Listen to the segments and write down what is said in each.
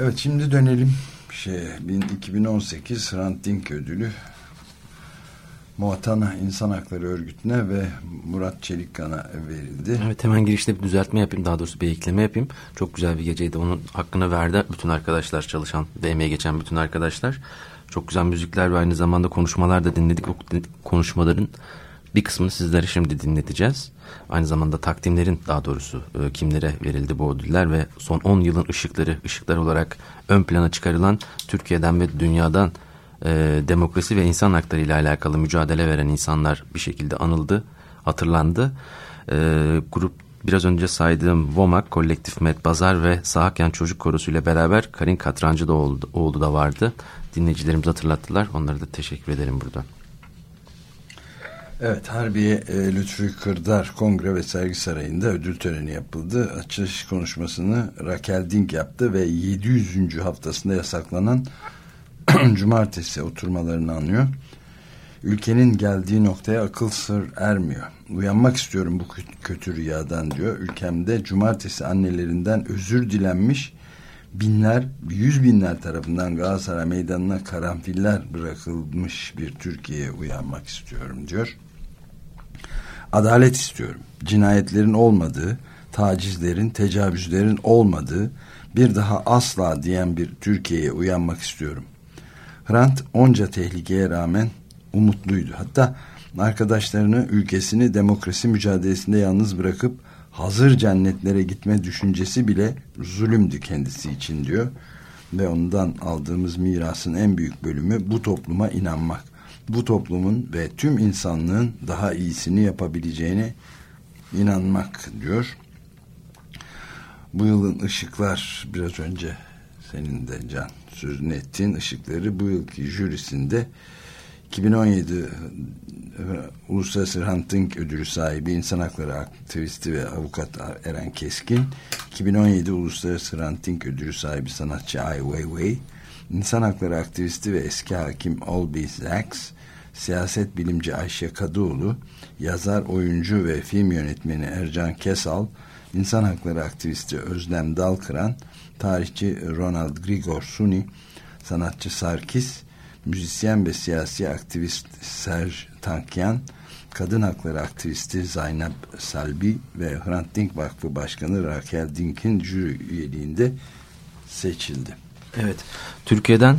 Evet şimdi dönelim şey 2018 Hrant Dink ödülü Muatana İnsan Hakları Örgütü'ne ve Murat Çelikkan'a verildi. Evet hemen girişte bir düzeltme yapayım. Daha doğrusu bir ekleme yapayım. Çok güzel bir geceydi. Onun hakkını verdi bütün arkadaşlar çalışan ve emeğe geçen bütün arkadaşlar. Çok güzel müzikler ve aynı zamanda konuşmalar da dinledik. O konuşmaların bir kısmını sizlere şimdi dinleteceğiz. Aynı zamanda takdimlerin daha doğrusu e, kimlere verildi bu ödüller ve son 10 yılın ışıkları, ışıklar olarak ön plana çıkarılan Türkiye'den ve dünyadan e, demokrasi ve insan hakları ile alakalı mücadele veren insanlar bir şekilde anıldı, hatırlandı. E, grup biraz önce saydığım VOMAK, Kolektif Met Bazar ve Sahakyan Çocuk Korosu ile beraber Karin Katrancı da oldu, oğlu da vardı. Dinleyicilerimiz hatırlattılar. Onlara da teşekkür ederim burada. Evet Harbiye e, Lütfü Kırdar Kongre ve Sergi Sarayı'nda ödül töreni yapıldı. Açılış konuşmasını Raquel Dink yaptı ve 700. haftasında yasaklanan cumartesi oturmalarını anıyor. Ülkenin geldiği noktaya akıl sır ermiyor. Uyanmak istiyorum bu kötü rüyadan diyor. Ülkemde cumartesi annelerinden özür dilenmiş binler, yüz binler tarafından Galatasaray Meydanı'na karanfiller bırakılmış bir Türkiye'ye uyanmak istiyorum diyor. Adalet istiyorum. Cinayetlerin olmadığı, tacizlerin, tecavüzlerin olmadığı, bir daha asla diyen bir Türkiye'ye uyanmak istiyorum. Hrant onca tehlikeye rağmen umutluydu. Hatta arkadaşlarını, ülkesini demokrasi mücadelesinde yalnız bırakıp hazır cennetlere gitme düşüncesi bile zulümdü kendisi için diyor. Ve ondan aldığımız mirasın en büyük bölümü bu topluma inanmak. Bu toplumun ve tüm insanlığın daha iyisini yapabileceğine inanmak diyor. Bu yılın ışıklar biraz önce senin de Can sözünü ettiğin ışıkları bu yılki jürisinde 2017 Uluslararası Hrant Dink ödülü sahibi insan hakları aktivisti ve avukat Eren Keskin 2017 Uluslararası Hrant Dink ödülü sahibi sanatçı Ai Weiwei insan hakları aktivisti ve eski hakim Olby Sachs siyaset bilimci Ayşe Kadıoğlu yazar, oyuncu ve film yönetmeni Ercan Kesal insan hakları aktivisti Özlem Dalkıran tarihçi Ronald Grigor Suni sanatçı Sarkis müzisyen ve siyasi aktivist Serge Tankyan, kadın hakları aktivisti Zaynep Salbi ve Hrant Dink Vakfı Başkanı Raquel Dink'in jüri üyeliğinde seçildi. Evet, Türkiye'den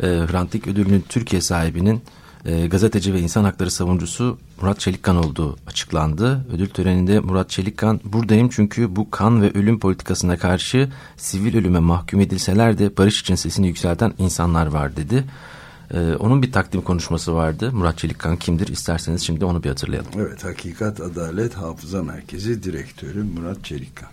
e, Hrant Dink ödülünün Türkiye sahibinin e, gazeteci ve insan hakları savunucusu Murat Çelikkan olduğu açıklandı. Ödül töreninde Murat Çelikkan buradayım çünkü bu kan ve ölüm politikasına karşı sivil ölüme mahkum edilseler de barış için sesini yükselten insanlar var dedi. Ee, onun bir takdim konuşması vardı. Murat Çelikkan kimdir? İsterseniz şimdi onu bir hatırlayalım. Evet, Hakikat Adalet Hafıza Merkezi Direktörü Murat Çelikkan.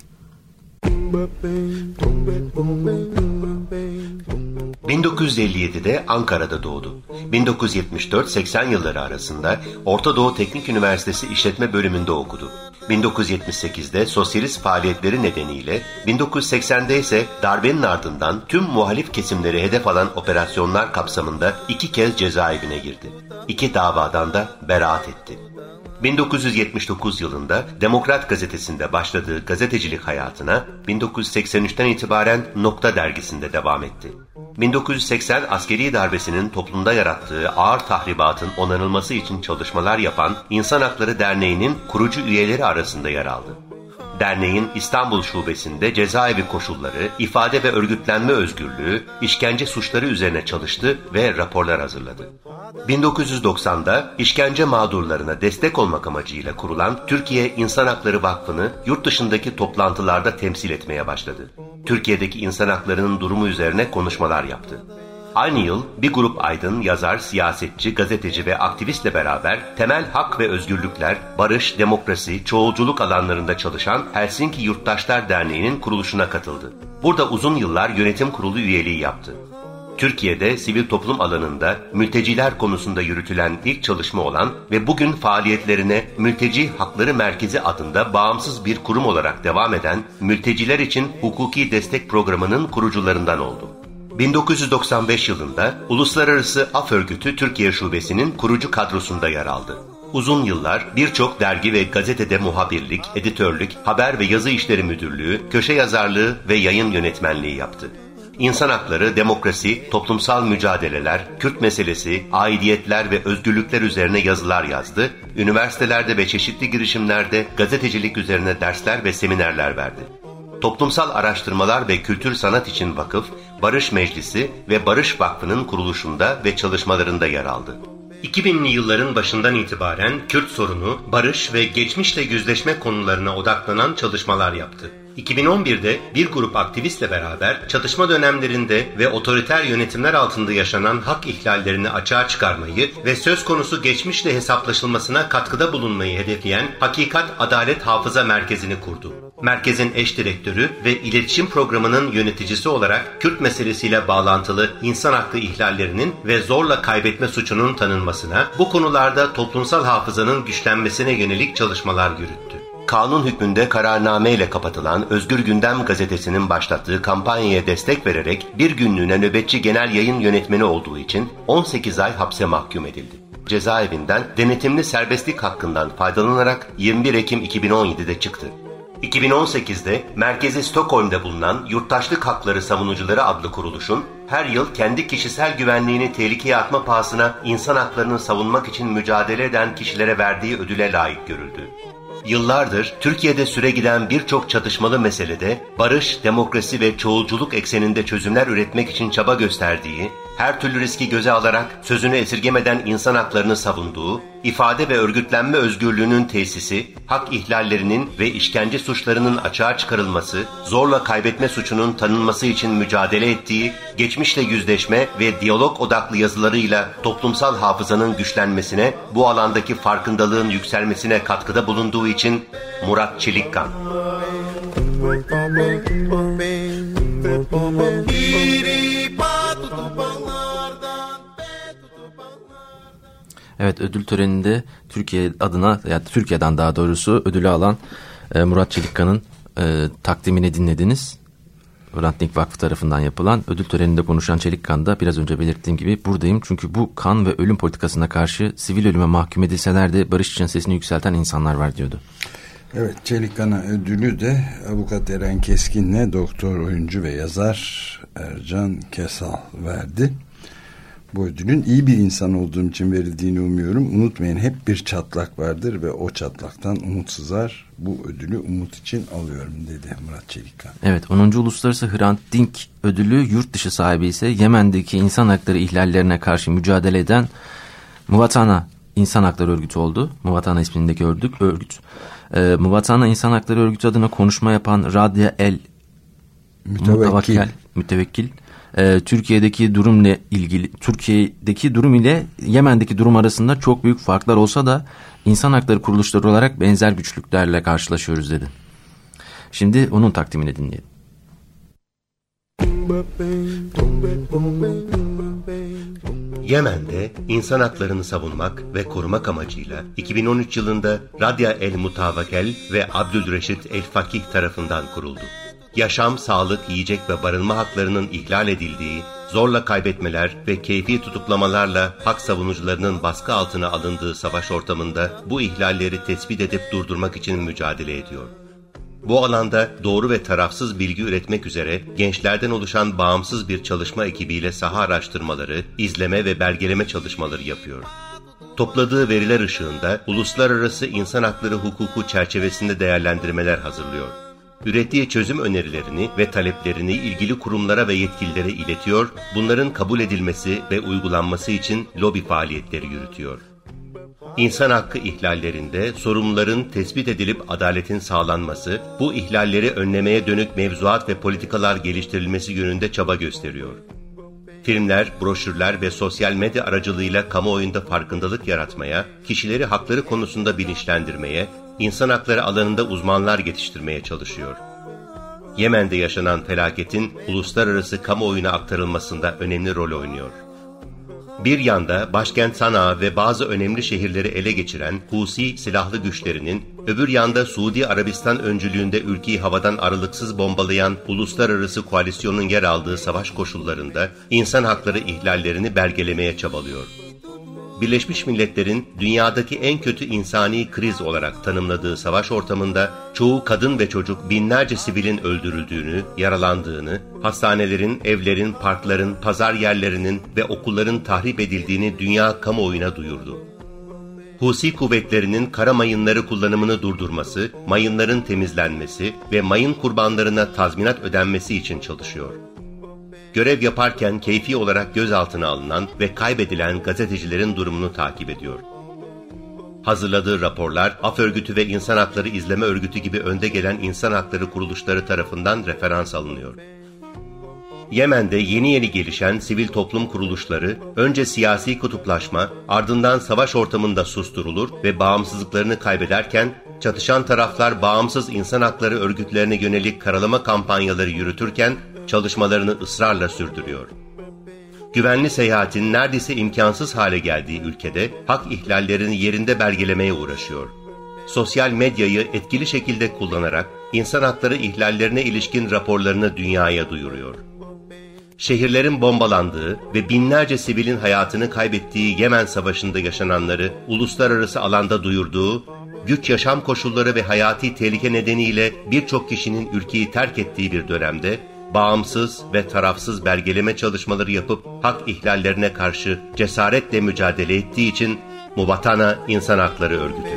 1957'de Ankara'da doğdu. 1974-80 yılları arasında Orta Doğu Teknik Üniversitesi İşletme Bölümünde okudu. 1978'de sosyalist faaliyetleri nedeniyle, 1980'de ise darbenin ardından tüm muhalif kesimleri hedef alan operasyonlar kapsamında iki kez cezaevine girdi. İki davadan da beraat etti. 1979 yılında Demokrat gazetesinde başladığı gazetecilik hayatına 1983'ten itibaren Nokta dergisinde devam etti. 1980 askeri darbesinin toplumda yarattığı ağır tahribatın onarılması için çalışmalar yapan İnsan Hakları Derneği'nin kurucu üyeleri arasında yer aldı. Derneğin İstanbul Şubesi'nde cezaevi koşulları, ifade ve örgütlenme özgürlüğü, işkence suçları üzerine çalıştı ve raporlar hazırladı. 1990'da işkence mağdurlarına destek olmak amacıyla kurulan Türkiye İnsan Hakları Vakfı'nı yurt dışındaki toplantılarda temsil etmeye başladı. Türkiye'deki insan haklarının durumu üzerine konuşmalar yaptı. Aynı yıl bir grup aydın, yazar, siyasetçi, gazeteci ve aktivistle beraber temel hak ve özgürlükler, barış, demokrasi, çoğulculuk alanlarında çalışan Helsinki Yurttaşlar Derneği'nin kuruluşuna katıldı. Burada uzun yıllar yönetim kurulu üyeliği yaptı. Türkiye'de sivil toplum alanında mülteciler konusunda yürütülen ilk çalışma olan ve bugün faaliyetlerine Mülteci Hakları Merkezi adında bağımsız bir kurum olarak devam eden Mülteciler için Hukuki Destek Programı'nın kurucularından oldu. 1995 yılında Uluslararası Af Örgütü Türkiye Şubesi'nin kurucu kadrosunda yer aldı. Uzun yıllar birçok dergi ve gazetede muhabirlik, editörlük, haber ve yazı işleri müdürlüğü, köşe yazarlığı ve yayın yönetmenliği yaptı. İnsan hakları, demokrasi, toplumsal mücadeleler, Kürt meselesi, aidiyetler ve özgürlükler üzerine yazılar yazdı. Üniversitelerde ve çeşitli girişimlerde gazetecilik üzerine dersler ve seminerler verdi. Toplumsal Araştırmalar ve Kültür Sanat için Vakıf, Barış Meclisi ve Barış Vakfı'nın kuruluşunda ve çalışmalarında yer aldı. 2000'li yılların başından itibaren Kürt sorunu, barış ve geçmişle yüzleşme konularına odaklanan çalışmalar yaptı. 2011'de bir grup aktivistle beraber çatışma dönemlerinde ve otoriter yönetimler altında yaşanan hak ihlallerini açığa çıkarmayı ve söz konusu geçmişle hesaplaşılmasına katkıda bulunmayı hedefleyen Hakikat Adalet Hafıza Merkezi'ni kurdu. Merkezin eş direktörü ve iletişim programının yöneticisi olarak Kürt meselesiyle bağlantılı insan hakkı ihlallerinin ve zorla kaybetme suçunun tanınmasına, bu konularda toplumsal hafızanın güçlenmesine yönelik çalışmalar yürüttü kanun hükmünde kararname ile kapatılan Özgür Gündem gazetesinin başlattığı kampanyaya destek vererek bir günlüğüne nöbetçi genel yayın yönetmeni olduğu için 18 ay hapse mahkum edildi. Cezaevinden denetimli serbestlik hakkından faydalanarak 21 Ekim 2017'de çıktı. 2018'de merkezi Stockholm'da bulunan Yurttaşlık Hakları Savunucuları adlı kuruluşun her yıl kendi kişisel güvenliğini tehlikeye atma pahasına insan haklarını savunmak için mücadele eden kişilere verdiği ödüle layık görüldü. Yıllardır Türkiye'de süre giden birçok çatışmalı meselede barış, demokrasi ve çoğulculuk ekseninde çözümler üretmek için çaba gösterdiği, her türlü riski göze alarak sözünü esirgemeden insan haklarını savunduğu, ifade ve örgütlenme özgürlüğünün tesisi, hak ihlallerinin ve işkence suçlarının açığa çıkarılması, zorla kaybetme suçunun tanınması için mücadele ettiği, geçmişle yüzleşme ve diyalog odaklı yazılarıyla toplumsal hafızanın güçlenmesine, bu alandaki farkındalığın yükselmesine katkıda bulunduğu için Murat Çelikkan. Evet ödül töreninde Türkiye adına ya Türkiye'den daha doğrusu ödülü alan e, Murat Çelikkan'ın e, takdimini dinlediniz. Hrant Vakfı tarafından yapılan ödül töreninde konuşan Çelikkan da biraz önce belirttiğim gibi buradayım. Çünkü bu kan ve ölüm politikasına karşı sivil ölüme mahkum edilseler de barış için sesini yükselten insanlar var diyordu. Evet Çelikkan'a ödülü de avukat Eren Keskin'le doktor, oyuncu ve yazar Ercan Kesal verdi bu ödülün iyi bir insan olduğum için verildiğini umuyorum. Unutmayın hep bir çatlak vardır ve o çatlaktan umut sızar. Bu ödülü umut için alıyorum dedi Murat Çelikkan. Evet 10. Uluslararası Hrant Dink ödülü yurt dışı sahibi ise Yemen'deki insan hakları ihlallerine karşı mücadele eden Muvatana İnsan Hakları Örgütü oldu. Muvatana ismindeki örgüt. örgüt. Ee, Muvatana İnsan Hakları Örgütü adına konuşma yapan Radya El Mütevekkil, mütevekkil e, Türkiye'deki durumla ilgili Türkiye'deki durum ile Yemen'deki durum arasında çok büyük farklar olsa da insan hakları kuruluşları olarak benzer güçlüklerle karşılaşıyoruz dedi. Şimdi onun takdimini dinleyelim. Yemen'de insan haklarını savunmak ve korumak amacıyla 2013 yılında Radya El Mutavakel ve Abdülreşit El Fakih tarafından kuruldu yaşam, sağlık, yiyecek ve barınma haklarının ihlal edildiği, zorla kaybetmeler ve keyfi tutuklamalarla hak savunucularının baskı altına alındığı savaş ortamında bu ihlalleri tespit edip durdurmak için mücadele ediyor. Bu alanda doğru ve tarafsız bilgi üretmek üzere gençlerden oluşan bağımsız bir çalışma ekibiyle saha araştırmaları, izleme ve belgeleme çalışmaları yapıyor. Topladığı veriler ışığında uluslararası insan hakları hukuku çerçevesinde değerlendirmeler hazırlıyor ürettiği çözüm önerilerini ve taleplerini ilgili kurumlara ve yetkililere iletiyor, bunların kabul edilmesi ve uygulanması için lobi faaliyetleri yürütüyor. İnsan hakkı ihlallerinde sorumluların tespit edilip adaletin sağlanması, bu ihlalleri önlemeye dönük mevzuat ve politikalar geliştirilmesi yönünde çaba gösteriyor. Filmler, broşürler ve sosyal medya aracılığıyla kamuoyunda farkındalık yaratmaya, kişileri hakları konusunda bilinçlendirmeye, insan hakları alanında uzmanlar yetiştirmeye çalışıyor. Yemen'de yaşanan felaketin uluslararası kamuoyuna aktarılmasında önemli rol oynuyor. Bir yanda başkent Sanaa ve bazı önemli şehirleri ele geçiren Husi silahlı güçlerinin, öbür yanda Suudi Arabistan öncülüğünde ülkeyi havadan aralıksız bombalayan uluslararası koalisyonun yer aldığı savaş koşullarında insan hakları ihlallerini belgelemeye çabalıyor. Birleşmiş Milletler'in dünyadaki en kötü insani kriz olarak tanımladığı savaş ortamında çoğu kadın ve çocuk binlerce sivilin öldürüldüğünü, yaralandığını, hastanelerin, evlerin, parkların, pazar yerlerinin ve okulların tahrip edildiğini dünya kamuoyuna duyurdu. Husi kuvvetlerinin kara mayınları kullanımını durdurması, mayınların temizlenmesi ve mayın kurbanlarına tazminat ödenmesi için çalışıyor görev yaparken keyfi olarak gözaltına alınan ve kaybedilen gazetecilerin durumunu takip ediyor. Hazırladığı raporlar, Af Örgütü ve İnsan Hakları İzleme Örgütü gibi önde gelen insan hakları kuruluşları tarafından referans alınıyor. Yemen'de yeni yeni gelişen sivil toplum kuruluşları önce siyasi kutuplaşma, ardından savaş ortamında susturulur ve bağımsızlıklarını kaybederken çatışan taraflar bağımsız insan hakları örgütlerine yönelik karalama kampanyaları yürütürken çalışmalarını ısrarla sürdürüyor. Güvenli seyahatin neredeyse imkansız hale geldiği ülkede hak ihlallerini yerinde belgelemeye uğraşıyor. Sosyal medyayı etkili şekilde kullanarak insan hakları ihlallerine ilişkin raporlarını dünyaya duyuruyor. Şehirlerin bombalandığı ve binlerce sivilin hayatını kaybettiği Yemen Savaşı'nda yaşananları uluslararası alanda duyurduğu, güç yaşam koşulları ve hayati tehlike nedeniyle birçok kişinin ülkeyi terk ettiği bir dönemde bağımsız ve tarafsız belgeleme çalışmaları yapıp hak ihlallerine karşı cesaretle mücadele ettiği için Mubatana İnsan Hakları Örgütü.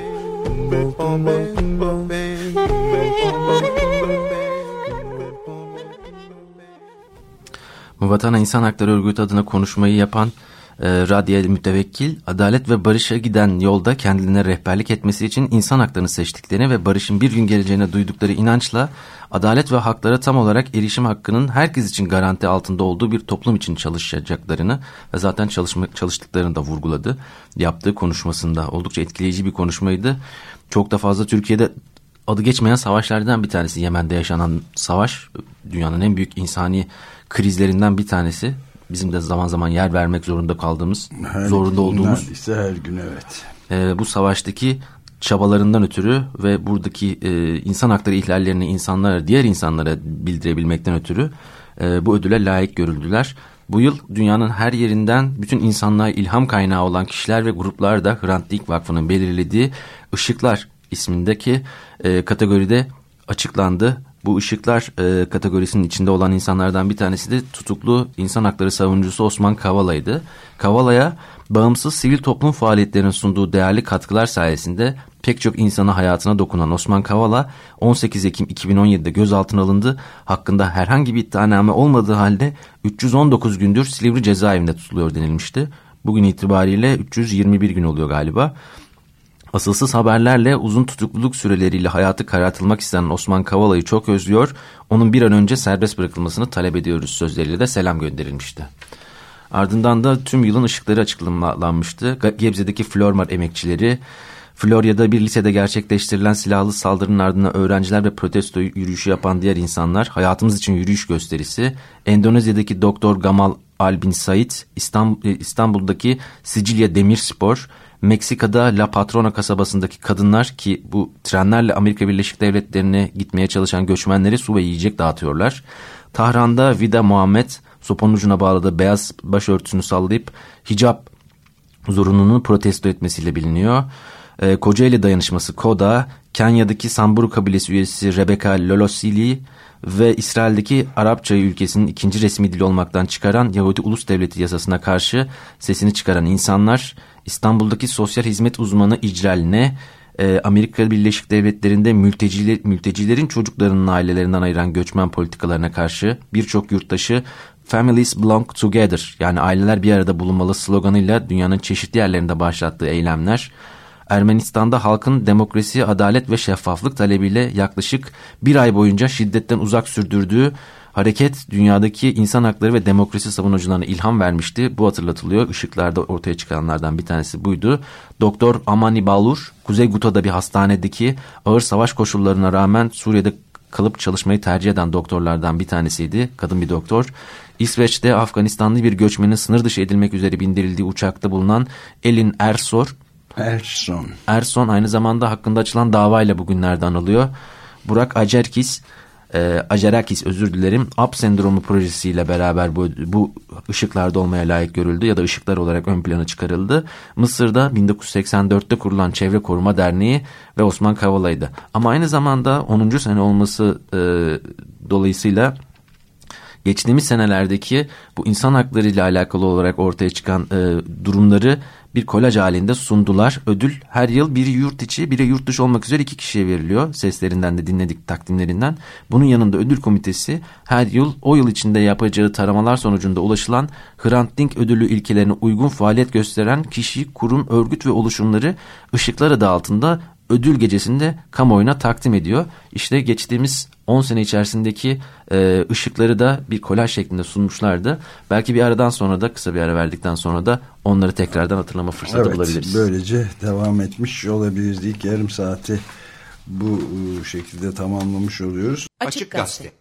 Mubatana İnsan Hakları Örgütü adına konuşmayı yapan e, Radiye Mütevekkil, adalet ve barışa giden yolda kendilerine rehberlik etmesi için insan haklarını seçtiklerini ve barışın bir gün geleceğine duydukları inançla adalet ve haklara tam olarak erişim hakkının herkes için garanti altında olduğu bir toplum için çalışacaklarını ve zaten çalışma, çalıştıklarını da vurguladı. Yaptığı konuşmasında oldukça etkileyici bir konuşmaydı. Çok da fazla Türkiye'de adı geçmeyen savaşlardan bir tanesi Yemen'de yaşanan savaş dünyanın en büyük insani krizlerinden bir tanesi bizim de zaman zaman yer vermek zorunda kaldığımız, her zorunda olduğumuz. Neredeyse her gün evet. E, bu savaştaki çabalarından ötürü ve buradaki e, insan hakları ihlallerini insanlara, diğer insanlara bildirebilmekten ötürü e, bu ödüle layık görüldüler. Bu yıl dünyanın her yerinden bütün insanlığa ilham kaynağı olan kişiler ve gruplar da Hrant Dink Vakfı'nın belirlediği Işıklar ismindeki e, kategoride açıklandı. Bu ışıklar e, kategorisinin içinde olan insanlardan bir tanesi de tutuklu insan hakları savunucusu Osman Kavala'ydı. Kavala'ya bağımsız sivil toplum faaliyetlerinin sunduğu değerli katkılar sayesinde pek çok insana hayatına dokunan Osman Kavala 18 Ekim 2017'de gözaltına alındı. Hakkında herhangi bir iddianame olmadığı halde 319 gündür Silivri cezaevinde tutuluyor denilmişti. Bugün itibariyle 321 gün oluyor galiba. Asılsız haberlerle uzun tutukluluk süreleriyle hayatı karartılmak isteyen Osman Kavala'yı çok özlüyor. Onun bir an önce serbest bırakılmasını talep ediyoruz sözleriyle de selam gönderilmişti. Ardından da tüm yılın ışıkları açıklanmıştı. Gebze'deki Flormar emekçileri, Florya'da bir lisede gerçekleştirilen silahlı saldırının ardından öğrenciler ve protesto yürüyüşü yapan diğer insanlar, hayatımız için yürüyüş gösterisi, Endonezya'daki Doktor Gamal Albin Said, İstanbul'daki Sicilya Demirspor, Meksika'da La Patrona kasabasındaki kadınlar ki bu trenlerle Amerika Birleşik Devletleri'ne gitmeye çalışan göçmenleri su ve yiyecek dağıtıyorlar. Tahran'da Vida Muhammed sopanın ucuna bağladığı beyaz başörtüsünü sallayıp hicap zorunluluğunu protesto etmesiyle biliniyor. E, Kocaeli dayanışması KODA, Kenya'daki Samburu kabilesi üyesi Rebecca Lolosili ve İsrail'deki Arapça ülkesinin ikinci resmi dili olmaktan çıkaran Yahudi Ulus Devleti yasasına karşı sesini çıkaran insanlar İstanbul'daki sosyal hizmet uzmanı İcral'ine e, Amerika Birleşik Devletleri'nde mülteciler, mültecilerin çocuklarının ailelerinden ayıran göçmen politikalarına karşı birçok yurttaşı Families Belong Together yani aileler bir arada bulunmalı sloganıyla dünyanın çeşitli yerlerinde başlattığı eylemler Ermenistan'da halkın demokrasi, adalet ve şeffaflık talebiyle yaklaşık bir ay boyunca şiddetten uzak sürdürdüğü hareket dünyadaki insan hakları ve demokrasi savunucularına ilham vermişti. Bu hatırlatılıyor. Işıklarda ortaya çıkanlardan bir tanesi buydu. Doktor Amani Balur, Kuzey Guta'da bir hastanedeki ağır savaş koşullarına rağmen Suriye'de kalıp çalışmayı tercih eden doktorlardan bir tanesiydi. Kadın bir doktor. İsveç'te Afganistanlı bir göçmenin sınır dışı edilmek üzere bindirildiği uçakta bulunan Elin Ersor. Erson. Erson aynı zamanda hakkında açılan davayla bugünlerde anılıyor. Burak Acerkis e, Ajarakis özür dilerim Up sendromu projesiyle beraber bu, bu ışıklarda olmaya layık görüldü ya da ışıklar olarak ön plana çıkarıldı. Mısır'da 1984'te kurulan Çevre Koruma Derneği ve Osman Kavala'ydı. Ama aynı zamanda 10. sene olması e, dolayısıyla geçtiğimiz senelerdeki bu insan hakları ile alakalı olarak ortaya çıkan e, durumları bir kolaj halinde sundular. Ödül her yıl biri yurt içi biri yurt dışı olmak üzere iki kişiye veriliyor. Seslerinden de dinledik takdimlerinden. Bunun yanında ödül komitesi her yıl o yıl içinde yapacağı taramalar sonucunda ulaşılan Hrant Dink ödülü ilkelerine uygun faaliyet gösteren kişi, kurum, örgüt ve oluşumları ışıklar adı altında ödül gecesinde kamuoyuna takdim ediyor. İşte geçtiğimiz 10 sene içerisindeki e, ışıkları da bir kolaj şeklinde sunmuşlardı. Belki bir aradan sonra da kısa bir ara verdikten sonra da onları tekrardan hatırlama fırsatı evet, bulabiliriz. Böylece devam etmiş olabiliriz. İlk yarım saati bu e, şekilde tamamlamış oluyoruz. Açık Gazete.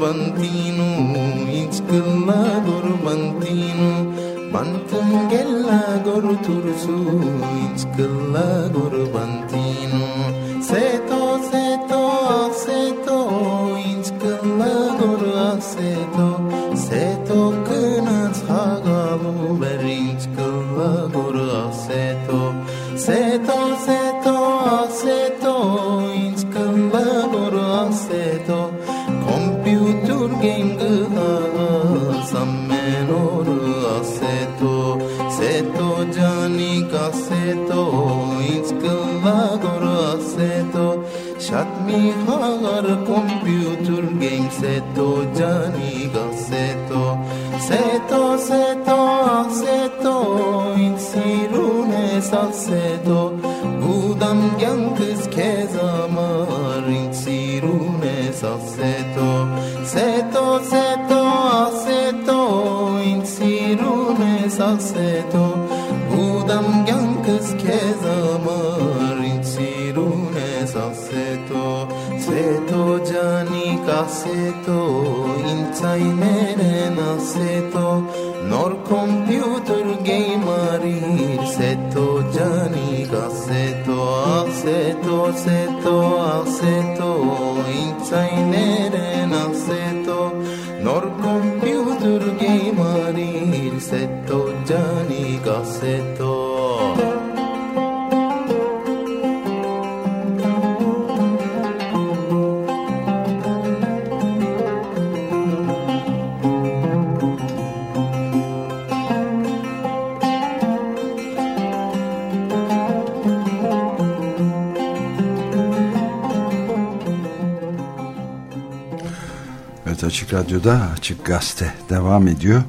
ಬಂತೀನು ಈಜ್ಕಲ್ಲ ಗೊರು ಬಂತೀನು ಬಂತಂಗೆಲ್ಲ ಗೊರು ತುರುಸು ಈಜ್ಕಲ್ಲ ಗೊರು ಬಂತೀನು salseto budam gyan kız kez amar sirune salseto seto seto aseto in sirune salseto budam gyan kız kez amar sirune salseto seto jani kaseto in saimene naseto nor computer gamerin seto seto al seto inzainere nal seto nor computer gamer il seto Johnny seto Açık Radyo'da Açık Gazete devam ediyor.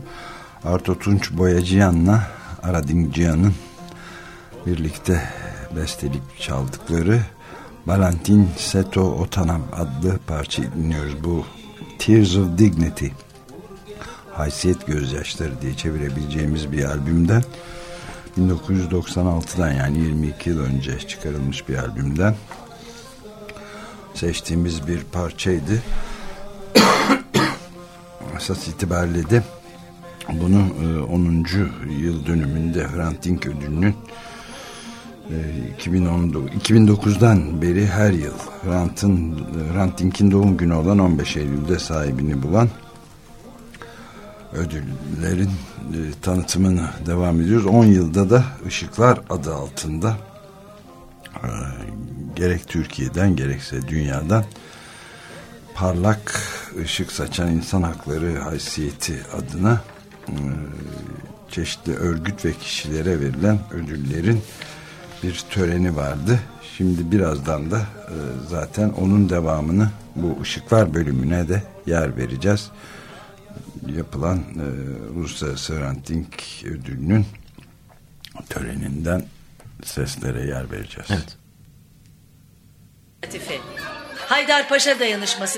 Arto Tunç Boyacıyan'la Aradin Cihan'ın birlikte bestelik çaldıkları Valentin Seto Otanam adlı parçayı dinliyoruz. Bu Tears of Dignity Haysiyet Gözyaşları diye çevirebileceğimiz bir albümden 1996'dan yani 22 yıl önce çıkarılmış bir albümden seçtiğimiz bir parçaydı esas itibariyle de bunu 10. E, yıl dönümünde Hrant Dink ödülünün 2009'dan beri her yıl Hrant'ın Hrant Dink'in doğum günü olan 15 Eylül'de sahibini bulan ödüllerin e, tanıtımını devam ediyoruz. 10 yılda da Işıklar adı altında e, gerek Türkiye'den gerekse dünyadan parlak ışık saçan insan hakları haysiyeti adına e, çeşitli örgüt ve kişilere verilen ödüllerin bir töreni vardı. Şimdi birazdan da e, zaten onun devamını bu ışıklar bölümüne de yer vereceğiz. Yapılan e, Uluslararası Ranting Ödülü'nün töreninden seslere yer vereceğiz. Evet. Haydarpaşa dayanışması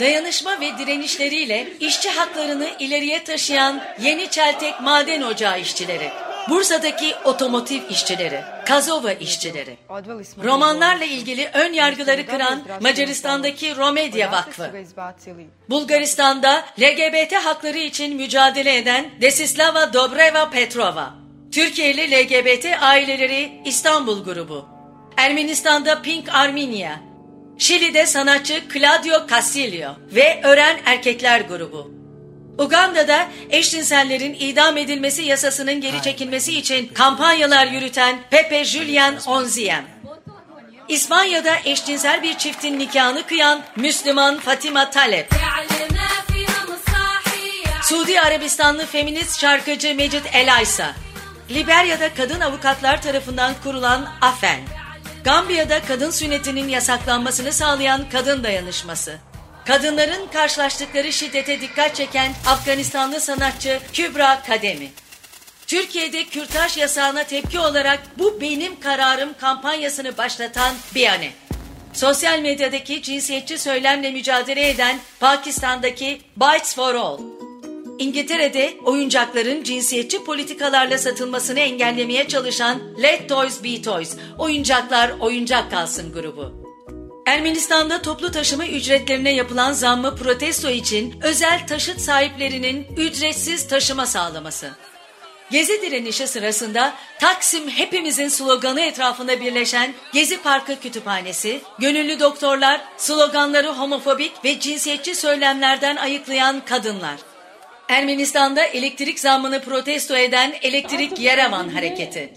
Dayanışma ve direnişleriyle işçi haklarını ileriye taşıyan Yeni Çeltek Maden Ocağı işçileri, Bursa'daki otomotiv işçileri, Kazova işçileri, romanlarla ilgili ön yargıları kıran Macaristan'daki Romedya Vakfı, Bulgaristan'da LGBT hakları için mücadele eden Desislava Dobreva Petrova, Türkiye'li LGBT aileleri İstanbul grubu, Ermenistan'da Pink Armenia, Şili'de sanatçı Claudio Casilio ve Ören Erkekler grubu. Uganda'da eşcinsellerin idam edilmesi yasasının geri çekilmesi için kampanyalar yürüten Pepe Julian Onziem. İspanya'da eşcinsel bir çiftin nikahını kıyan Müslüman Fatima Talep. Suudi Arabistanlı feminist şarkıcı Mecit Elaysa. Liberya'da kadın avukatlar tarafından kurulan AFEN. Gambiya'da kadın sünnetinin yasaklanmasını sağlayan kadın dayanışması. Kadınların karşılaştıkları şiddete dikkat çeken Afganistanlı sanatçı Kübra Kademi. Türkiye'de kürtaj yasağına tepki olarak bu benim kararım kampanyasını başlatan Biyane. Sosyal medyadaki cinsiyetçi söylemle mücadele eden Pakistan'daki Bites for All. İngiltere'de oyuncakların cinsiyetçi politikalarla satılmasını engellemeye çalışan Let Toys Be Toys, oyuncaklar oyuncak kalsın grubu. Ermenistan'da toplu taşıma ücretlerine yapılan zammı protesto için özel taşıt sahiplerinin ücretsiz taşıma sağlaması. Gezi direnişi sırasında Taksim hepimizin sloganı etrafında birleşen Gezi Parkı Kütüphanesi, gönüllü doktorlar, sloganları homofobik ve cinsiyetçi söylemlerden ayıklayan kadınlar. Ermenistan'da elektrik zammını protesto eden Elektrik Yerevan Hareketi.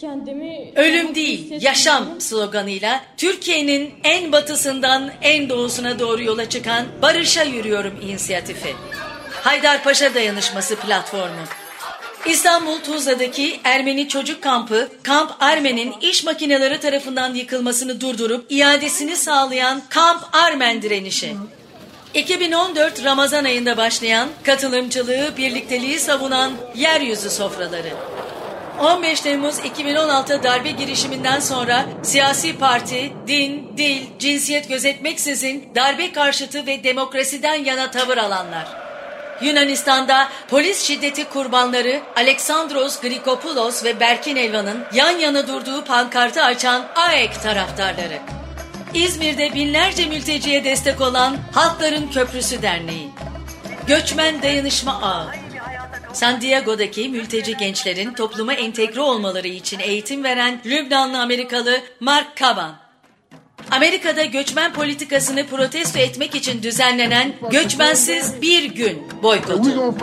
Ölüm değil, yaşam sloganıyla Türkiye'nin en batısından en doğusuna doğru yola çıkan Barış'a Yürüyorum inisiyatifi. Haydarpaşa Dayanışması platformu. İstanbul Tuzla'daki Ermeni çocuk kampı, Kamp Armen'in iş makineleri tarafından yıkılmasını durdurup iadesini sağlayan Kamp Armen direnişi. 2014 Ramazan ayında başlayan katılımcılığı, birlikteliği savunan yeryüzü sofraları. 15 Temmuz 2016 darbe girişiminden sonra siyasi parti, din, dil, cinsiyet gözetmeksizin darbe karşıtı ve demokrasiden yana tavır alanlar. Yunanistan'da polis şiddeti kurbanları Aleksandros Grikopoulos ve Berkin Elvan'ın yan yana durduğu pankartı açan AEK taraftarları. İzmir'de binlerce mülteciye destek olan Halkların Köprüsü Derneği. Göçmen Dayanışma Ağı. San Diego'daki mülteci gençlerin topluma entegre olmaları için eğitim veren Lübnanlı Amerikalı Mark Kavan. Amerika'da göçmen politikasını protesto etmek için düzenlenen Göçmensiz Bir Gün boykotu.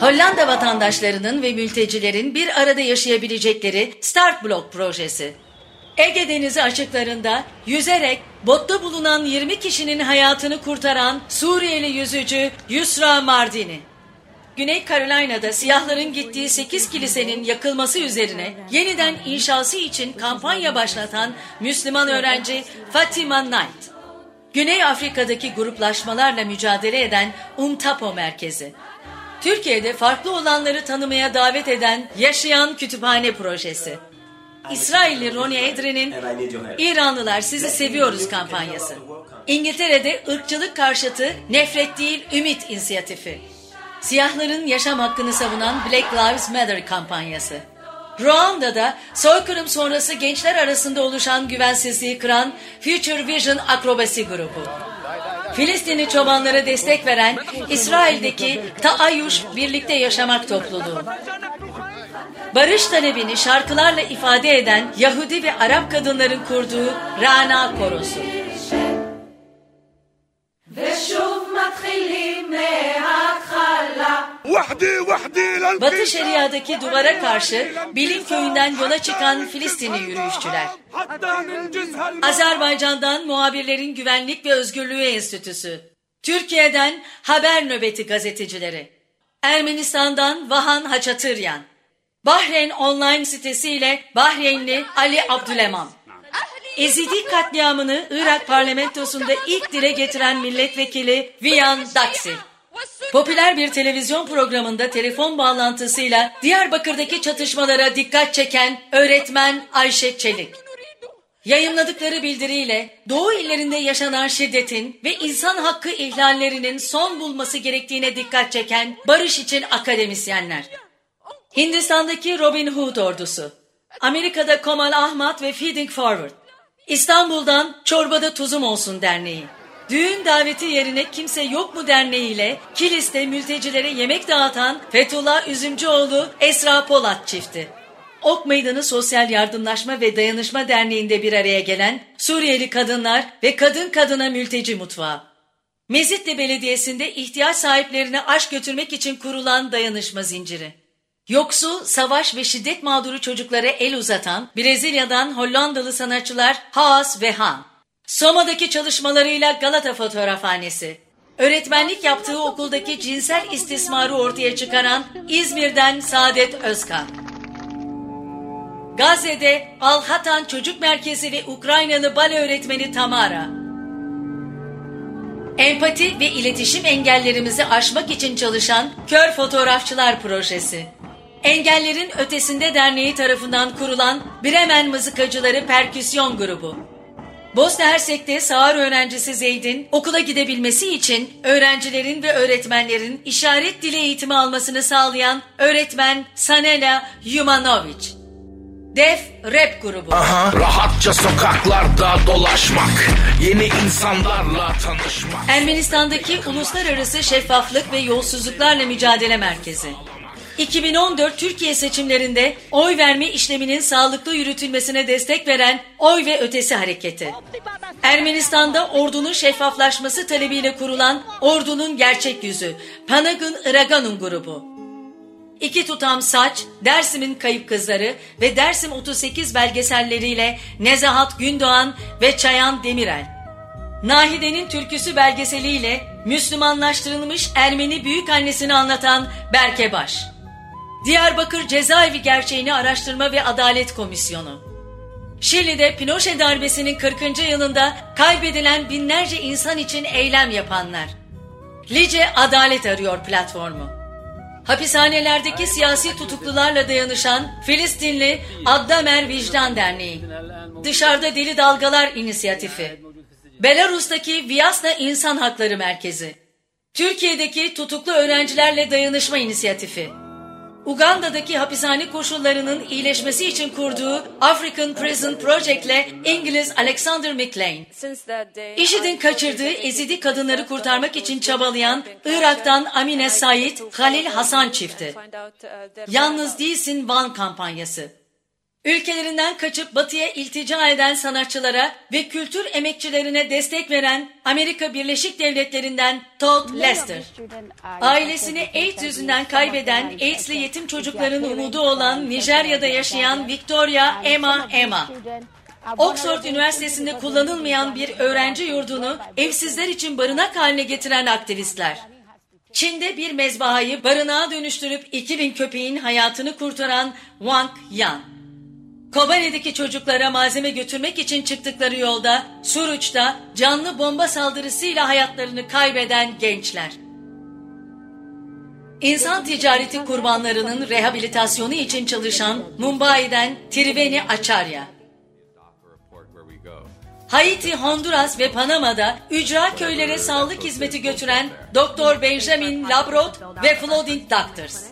Hollanda vatandaşlarının ve mültecilerin bir arada yaşayabilecekleri Start Block projesi. Ege Denizi açıklarında yüzerek botta bulunan 20 kişinin hayatını kurtaran Suriyeli yüzücü Yusra Mardini. Güney Carolina'da siyahların gittiği 8 kilisenin yakılması üzerine yeniden inşası için kampanya başlatan Müslüman öğrenci Fatima Knight. Güney Afrika'daki gruplaşmalarla mücadele eden UNTAPO merkezi. Türkiye'de farklı olanları tanımaya davet eden Yaşayan Kütüphane Projesi. İsrailli Ronnie Edrin'in İranlılar sizi seviyoruz kampanyası. İngiltere'de ırkçılık karşıtı nefret değil ümit inisiyatifi. Siyahların yaşam hakkını savunan Black Lives Matter kampanyası. Ruanda'da soykırım sonrası gençler arasında oluşan güvensizliği kıran Future Vision akrobasi grubu. Filistinli çobanlara destek veren İsrail'deki Taayuş Birlikte Yaşamak Topluluğu. Barış talebini şarkılarla ifade eden Yahudi ve Arap kadınların kurduğu Rana Korosu. Batı Şeria'daki duvara karşı Bilim köyünden yola çıkan Filistinli yürüyüşçüler. Azerbaycan'dan Muhabirlerin Güvenlik ve Özgürlüğü Enstitüsü. Türkiye'den Haber Nöbeti gazetecileri. Ermenistan'dan Vahan Haçatıryan. Bahreyn online sitesiyle Bahreynli Ali Abdüleman. Ezidi katliamını Irak parlamentosunda ilk dile getiren milletvekili Viyan Daksi. Popüler bir televizyon programında telefon bağlantısıyla Diyarbakır'daki çatışmalara dikkat çeken öğretmen Ayşe Çelik. Yayınladıkları bildiriyle Doğu illerinde yaşanan şiddetin ve insan hakkı ihlallerinin son bulması gerektiğine dikkat çeken barış için akademisyenler. Hindistan'daki Robin Hood ordusu. Amerika'da Komal Ahmat ve Feeding Forward. İstanbul'dan Çorbada Tuzum Olsun Derneği. Düğün daveti yerine kimse yok mu derneğiyle Kilis'te mültecilere yemek dağıtan Fethullah Üzümcüoğlu Esra Polat çifti. Ok Meydanı Sosyal Yardımlaşma ve Dayanışma Derneği'nde bir araya gelen Suriyeli kadınlar ve kadın kadına mülteci mutfağı. Mezitli Belediyesi'nde ihtiyaç sahiplerine aş götürmek için kurulan dayanışma zinciri. Yoksul, savaş ve şiddet mağduru çocuklara el uzatan Brezilya'dan Hollandalı sanatçılar Haas ve Han. Soma'daki çalışmalarıyla Galata Fotoğrafhanesi. Öğretmenlik yaptığı okuldaki cinsel istismarı ortaya çıkaran İzmir'den Saadet Özkan. Gazze'de Al-Hatan Çocuk Merkezi ve Ukraynalı bale öğretmeni Tamara. Empati ve iletişim engellerimizi aşmak için çalışan Kör Fotoğrafçılar Projesi. Engellerin Ötesinde Derneği tarafından kurulan Bremen Mızıkacıları Perküsyon Grubu. Bosna Hersek'te sağır öğrencisi Zeyd'in okula gidebilmesi için öğrencilerin ve öğretmenlerin işaret dili eğitimi almasını sağlayan öğretmen Sanela Jumanovic. Def Rap grubu. Aha, rahatça sokaklarda dolaşmak, yeni insanlarla tanışmak. Ermenistan'daki Uluslararası Şeffaflık ve Yolsuzluklarla Mücadele Merkezi. 2014 Türkiye seçimlerinde oy verme işleminin sağlıklı yürütülmesine destek veren Oy ve Ötesi Hareketi. Ermenistan'da ordunun şeffaflaşması talebiyle kurulan Ordunun Gerçek Yüzü, Panagun Iraganun grubu. İki Tutam Saç, Dersim'in Kayıp Kızları ve Dersim 38 belgeselleriyle Nezahat Gündoğan ve Çayan Demirel. Nahide'nin türküsü belgeseliyle Müslümanlaştırılmış Ermeni büyük annesini anlatan Berke Baş. Diyarbakır Cezaevi Gerçeğini Araştırma ve Adalet Komisyonu. Şili'de Pinochet darbesinin 40. yılında kaybedilen binlerce insan için eylem yapanlar. Lice Adalet Arıyor platformu. Hapishanelerdeki siyasi tutuklularla dayanışan Filistinli Addamer Vicdan Derneği. Dışarıda Deli Dalgalar İnisiyatifi. Belarus'taki Viyasna İnsan Hakları Merkezi. Türkiye'deki tutuklu öğrencilerle dayanışma inisiyatifi. Uganda'daki hapishane koşullarının iyileşmesi için kurduğu African Prison Project ile İngiliz Alexander McLean. IŞİD'in kaçırdığı ezidi kadınları kurtarmak için çabalayan Irak'tan Amine Said, Halil Hasan çifti. Yalnız Değilsin Van kampanyası. Ülkelerinden kaçıp batıya iltica eden sanatçılara ve kültür emekçilerine destek veren Amerika Birleşik Devletleri'nden Todd Lester. Ailesini AIDS yüzünden kaybeden AIDS'li yetim çocukların umudu olan Nijerya'da yaşayan Victoria Emma Emma. Oxford Üniversitesi'nde kullanılmayan bir öğrenci yurdunu evsizler için barınak haline getiren aktivistler. Çin'de bir mezbahayı barınağa dönüştürüp 2000 köpeğin hayatını kurtaran Wang Yan. Kobane'deki çocuklara malzeme götürmek için çıktıkları yolda Suruç'ta canlı bomba saldırısıyla hayatlarını kaybeden gençler. İnsan ticareti kurbanlarının rehabilitasyonu için çalışan Mumbai'den Triveni Acharya. Haiti, Honduras ve Panama'da ücra köylere sağlık hizmeti götüren Doktor Benjamin Labrot ve Flooding Doctors.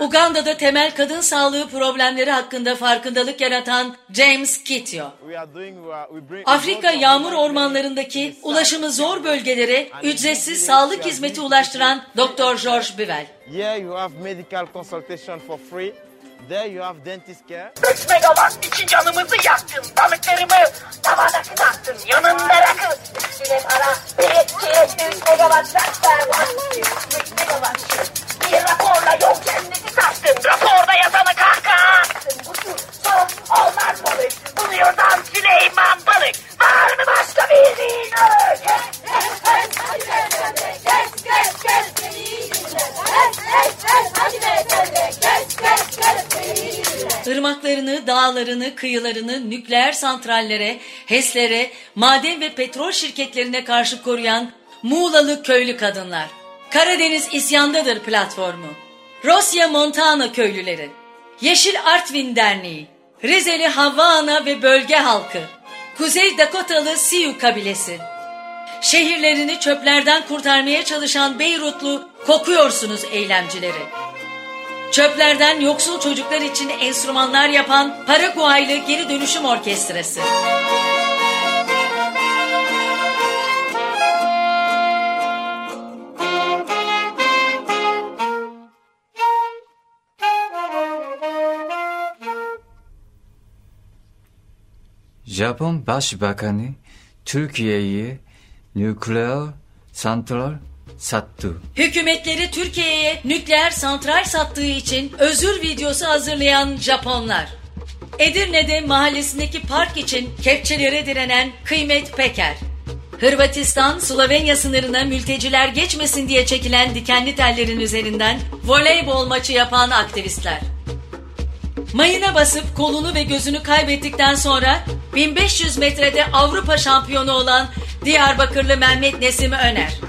Uganda'da temel kadın sağlığı problemleri hakkında farkındalık yaratan James Kitio. Afrika yağmur ormanlarındaki ulaşımı zor bölgelere ücretsiz sağlık hizmeti ulaştıran Dr. George Bivel. Here you have medical consultation for free. There you have dentist care. 3 megawatt için canımızı yaktın. Balıklarımı tavada kızarttın. Yanın merakı. Üstüne para. 1, 2, 3 megawatt transfer dağlarını, kıyılarını nükleer santrallere, HES'lere, maden ve petrol şirketlerine karşı koruyan Muğlalı köylü kadınlar. Karadeniz İsyandadır platformu. Rosya Montana köylüleri. Yeşil Artvin Derneği. Rizeli Havva Ana ve bölge halkı. Kuzey Dakotalı Sioux kabilesi. Şehirlerini çöplerden kurtarmaya çalışan Beyrutlu Kokuyorsunuz eylemcileri. Çöplerden yoksul çocuklar için enstrümanlar yapan Paraguaylı Geri Dönüşüm Orkestrası. Japon Başbakanı Türkiye'ye nükleer santral sattı. Hükümetleri Türkiye'ye nükleer santral sattığı için özür videosu hazırlayan Japonlar. Edirne'de mahallesindeki park için kepçelere direnen Kıymet Peker. Hırvatistan, Slovenya sınırına mülteciler geçmesin diye çekilen dikenli tellerin üzerinden voleybol maçı yapan aktivistler. Mayına basıp kolunu ve gözünü kaybettikten sonra 1500 metrede Avrupa şampiyonu olan Diyarbakırlı Mehmet Nesim Öner.